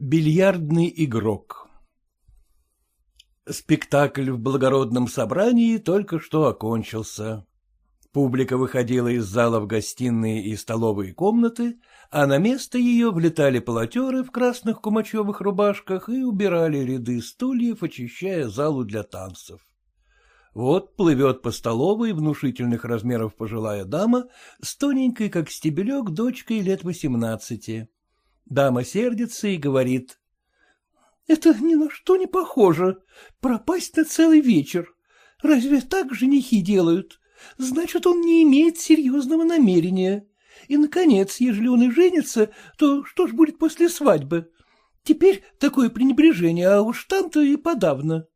Бильярдный игрок Спектакль в благородном собрании только что окончился. Публика выходила из зала в гостиные и столовые комнаты, а на место ее влетали полотеры в красных кумачевых рубашках и убирали ряды стульев, очищая залу для танцев. Вот плывет по столовой внушительных размеров пожилая дама с тоненькой, как стебелек, дочкой лет восемнадцати. Дама сердится и говорит. — Это ни на что не похоже. Пропасть на целый вечер. Разве так женихи делают? Значит, он не имеет серьезного намерения. И, наконец, ежели он и женится, то что ж будет после свадьбы? Теперь такое пренебрежение, а уж там-то и подавно.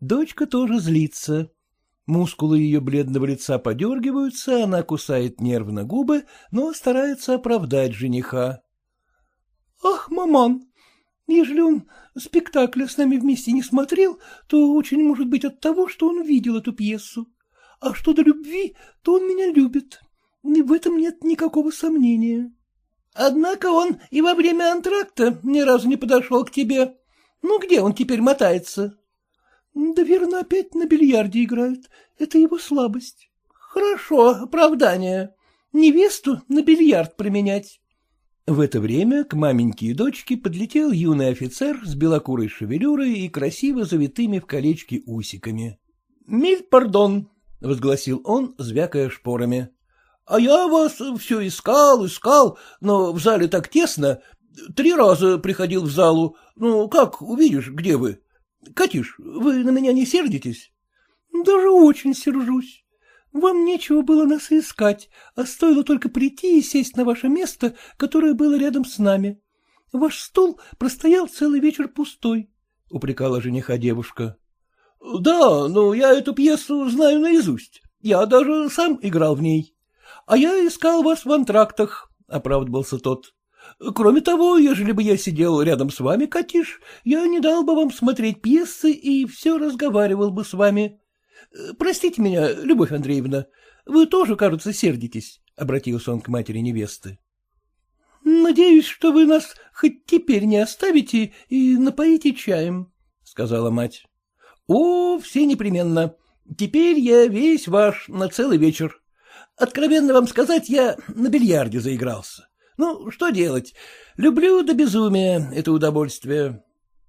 Дочка тоже злится. Мускулы ее бледного лица подергиваются, она кусает нервно губы, но старается оправдать жениха. — Ах, маман, ежели он спектакля с нами вместе не смотрел, то очень может быть от того, что он видел эту пьесу. А что до любви, то он меня любит. И в этом нет никакого сомнения. Однако он и во время антракта ни разу не подошел к тебе. Ну, где он теперь мотается? Да верно, опять на бильярде играют. Это его слабость. Хорошо, оправдание. Невесту на бильярд применять. В это время к маменьке и дочке подлетел юный офицер с белокурой шевелюрой и красиво завитыми в колечки усиками. — Миль пардон, — возгласил он, звякая шпорами. — А я вас все искал, искал, но в зале так тесно. Три раза приходил в залу. Ну, как увидишь, где вы? Катюш, вы на меня не сердитесь? — Даже очень сержусь. Вам нечего было нас искать, а стоило только прийти и сесть на ваше место, которое было рядом с нами. Ваш стул простоял целый вечер пустой, — упрекала жениха девушка. — Да, но я эту пьесу знаю наизусть. Я даже сам играл в ней. А я искал вас в антрактах, — оправдывался тот. Кроме того, ежели бы я сидел рядом с вами, Катиш, я не дал бы вам смотреть пьесы и все разговаривал бы с вами. Простите меня, Любовь Андреевна, вы тоже, кажется, сердитесь, — обратился он к матери невесты. — Надеюсь, что вы нас хоть теперь не оставите и напоите чаем, — сказала мать. — О, все непременно. Теперь я весь ваш на целый вечер. Откровенно вам сказать, я на бильярде заигрался. Ну, что делать? Люблю до безумия это удовольствие.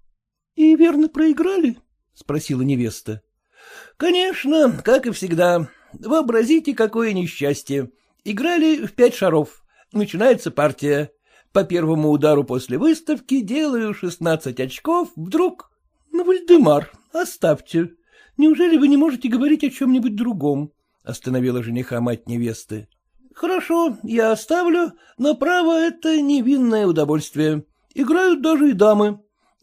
— И верно проиграли? — спросила невеста. — Конечно, как и всегда. Вообразите, какое несчастье. Играли в пять шаров. Начинается партия. По первому удару после выставки делаю шестнадцать очков, вдруг... — Ну, Вальдемар, оставьте. Неужели вы не можете говорить о чем-нибудь другом? — остановила жениха мать невесты. — Хорошо, я оставлю, но право это невинное удовольствие. Играют даже и дамы.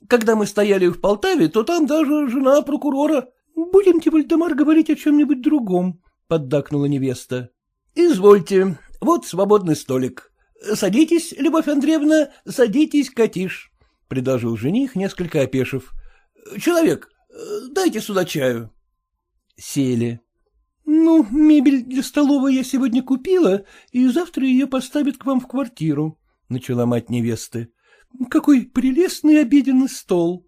Когда мы стояли в Полтаве, то там даже жена прокурора. — Будемте, Вальдемар, говорить о чем-нибудь другом, — поддакнула невеста. — Извольте, вот свободный столик. Садитесь, Любовь Андреевна, садитесь, Катиш, — предложил жених, несколько опешив. — Человек, дайте сюда чаю. Сели. — Ну, мебель для столовой я сегодня купила, и завтра ее поставят к вам в квартиру, — начала мать невесты. — Какой прелестный обеденный стол. —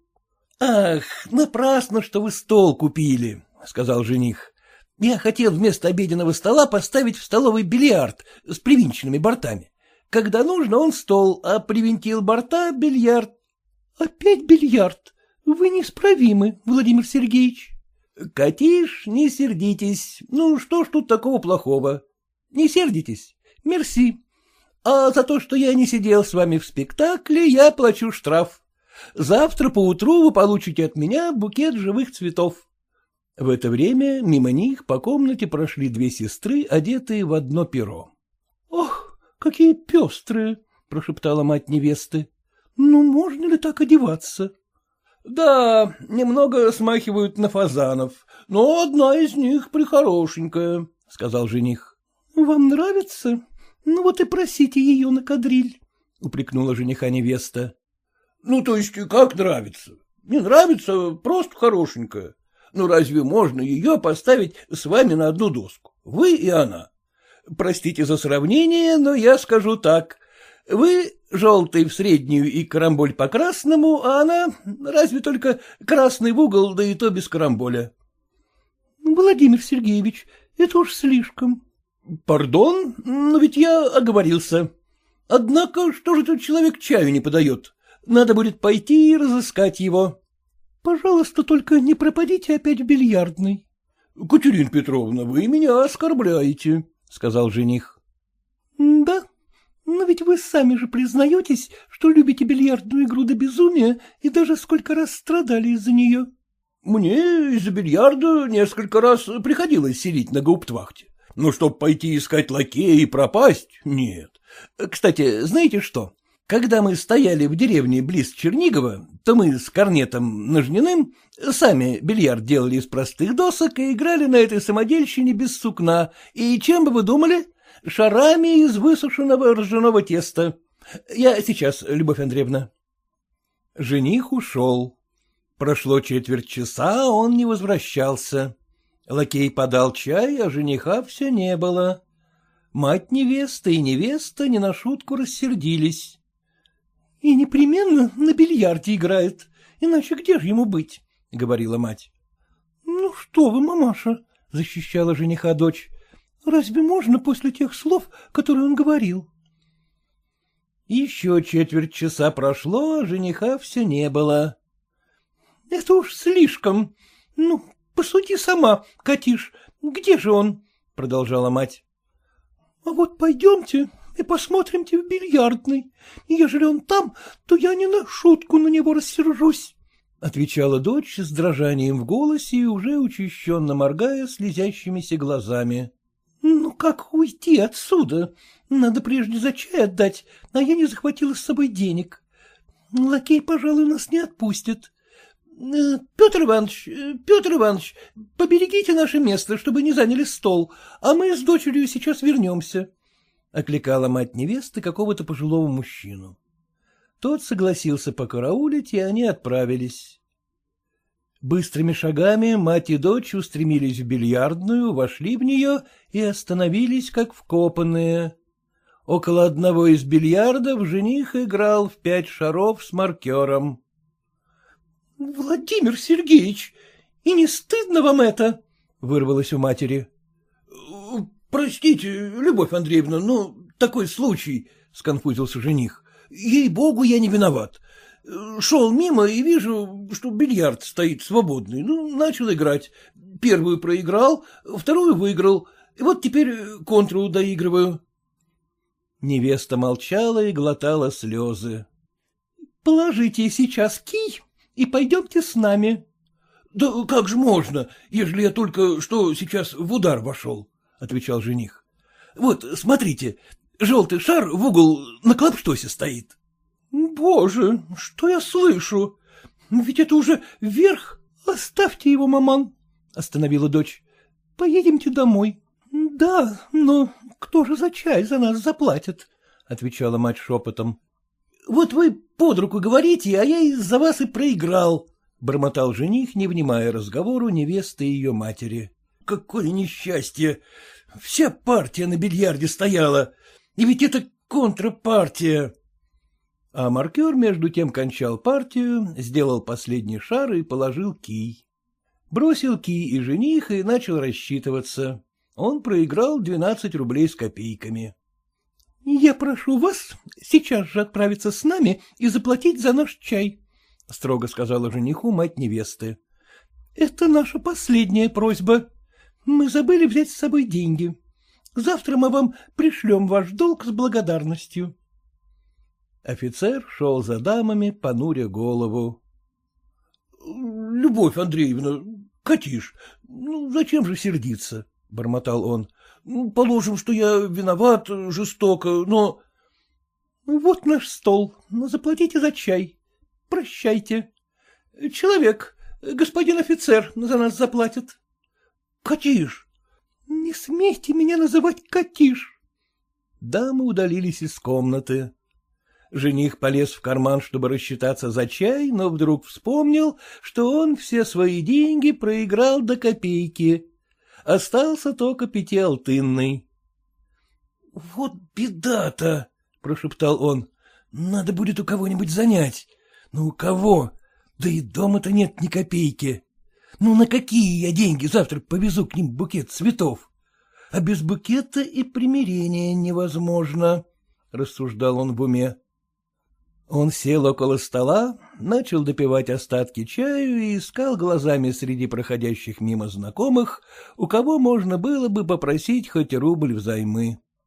Ах, напрасно, что вы стол купили, — сказал жених. — Я хотел вместо обеденного стола поставить в столовой бильярд с привинченными бортами. Когда нужно, он стол, а привинтил борта — бильярд. — Опять бильярд? Вы неисправимы, Владимир Сергеевич. — Катиш, не сердитесь. Ну, что ж тут такого плохого? Не сердитесь? Мерси. А за то, что я не сидел с вами в спектакле, я плачу штраф. Завтра поутру вы получите от меня букет живых цветов. В это время мимо них по комнате прошли две сестры, одетые в одно перо. — Ох, какие пестрые! — прошептала мать невесты. — Ну, можно ли так одеваться? — Да, немного смахивают на фазанов, но одна из них прихорошенькая, — сказал жених. — Вам нравится? Ну вот и просите ее на кадриль, — упрекнула жениха невеста. — Ну, то есть как нравится? Не нравится, просто хорошенькая. Ну, разве можно ее поставить с вами на одну доску? Вы и она. Простите за сравнение, но я скажу так. Вы желтый в среднюю и карамболь по красному, а она разве только красный в угол, да и то без карамболя. — Владимир Сергеевич, это уж слишком. — Пардон, но ведь я оговорился. Однако, что же тут человек чаю не подает? Надо будет пойти и разыскать его. — Пожалуйста, только не пропадите опять в бильярдной. — Катерина Петровна, вы меня оскорбляете, — сказал жених. — Да, но ведь вы сами же признаетесь, что любите бильярдную игру до безумия и даже сколько раз страдали из-за нее. — Мне из-за бильярда несколько раз приходилось сидеть на гауптвахте. Но чтоб пойти искать лакея и пропасть — нет. Кстати, знаете что? Когда мы стояли в деревне близ Чернигова, то мы с корнетом Нажниным сами бильярд делали из простых досок и играли на этой самодельщине без сукна. И чем бы вы думали? Шарами из высушенного ржаного теста. Я сейчас, Любовь Андреевна. Жених ушел. Прошло четверть часа, он не возвращался. Лакей подал чай, а жениха все не было. Мать невесты и невеста не на шутку рассердились. — И непременно на бильярде играет, иначе где же ему быть? — говорила мать. — Ну что вы, мамаша, — защищала жениха дочь, — разве можно после тех слов, которые он говорил? Еще четверть часа прошло, а жениха все не было. — Это уж слишком. Ну, посуди сама, Катиш, где же он? — продолжала мать. — А вот пойдемте, и посмотримте в бильярдной. Ежели он там, то я не на шутку на него рассержусь, — отвечала дочь с дрожанием в голосе и уже учащенно моргая слезящимися глазами. — Ну как уйти отсюда? Надо прежде за чай отдать, а я не захватила с собой денег. Лакей, пожалуй, нас не отпустит. Э, Петр Иванович, э, Петр Иванович, поберегите наше место, чтобы не заняли стол, а мы с дочерью сейчас вернемся. — окликала мать невесты какого-то пожилого мужчину. Тот согласился покараулить, и они отправились. Быстрыми шагами мать и дочь устремились в бильярдную, вошли в нее и остановились, как вкопанные. Около одного из бильярдов жених играл в пять шаров с маркером. — Владимир Сергеевич, и не стыдно вам это? — вырвалось у матери. — Простите, Любовь Андреевна, ну, такой случай, — сконфузился жених. — Ей-богу, я не виноват. Шел мимо и вижу, что бильярд стоит свободный. Ну, начал играть. Первую проиграл, вторую выиграл. И вот теперь контру доигрываю. Невеста молчала и глотала слезы. — Положите сейчас кий и пойдемте с нами. — Да как же можно, ежели я только что сейчас в удар вошел? Отвечал жених. — Вот, смотрите, желтый шар в угол на клапштосе стоит. — Боже, что я слышу? Ведь это уже вверх. Оставьте его, маман, — остановила дочь. — Поедемте домой. — Да, но кто же за чай за нас заплатит? — отвечала мать шепотом. — Вот вы под руку говорите, а я из-за вас и проиграл, — бормотал жених, не внимая разговору невесты и ее матери. Какое несчастье! Вся партия на бильярде стояла, и ведь это контрапартия. А маркер между тем кончал партию, сделал последний шар и положил кий. Бросил кий и жених и начал рассчитываться. Он проиграл двенадцать рублей с копейками. — Я прошу вас сейчас же отправиться с нами и заплатить за наш чай, — строго сказала жениху мать невесты. — Это наша последняя просьба. Мы забыли взять с собой деньги. Завтра мы вам пришлем ваш долг с благодарностью. Офицер шел за дамами, понуря голову. — Любовь Андреевна, Катиш, ну зачем же сердиться? — бормотал он. — Положим, что я виноват жестоко, но... — Вот наш стол, заплатите за чай. Прощайте. Человек, господин офицер за нас заплатит. — Катиш! — Не смейте меня называть Катиш! Дамы удалились из комнаты. Жених полез в карман, чтобы рассчитаться за чай, но вдруг вспомнил, что он все свои деньги проиграл до копейки. Остался только пятиалтынный. — Вот беда-то! —— прошептал он. — Надо будет у кого-нибудь занять. Ну, у кого? Да и дома-то нет ни копейки. Ну, на какие я деньги завтра повезу к ним букет цветов? А без букета и примирение невозможно, — рассуждал он в уме. Он сел около стола, начал допивать остатки чаю и искал глазами среди проходящих мимо знакомых, у кого можно было бы попросить хоть рубль взаймы.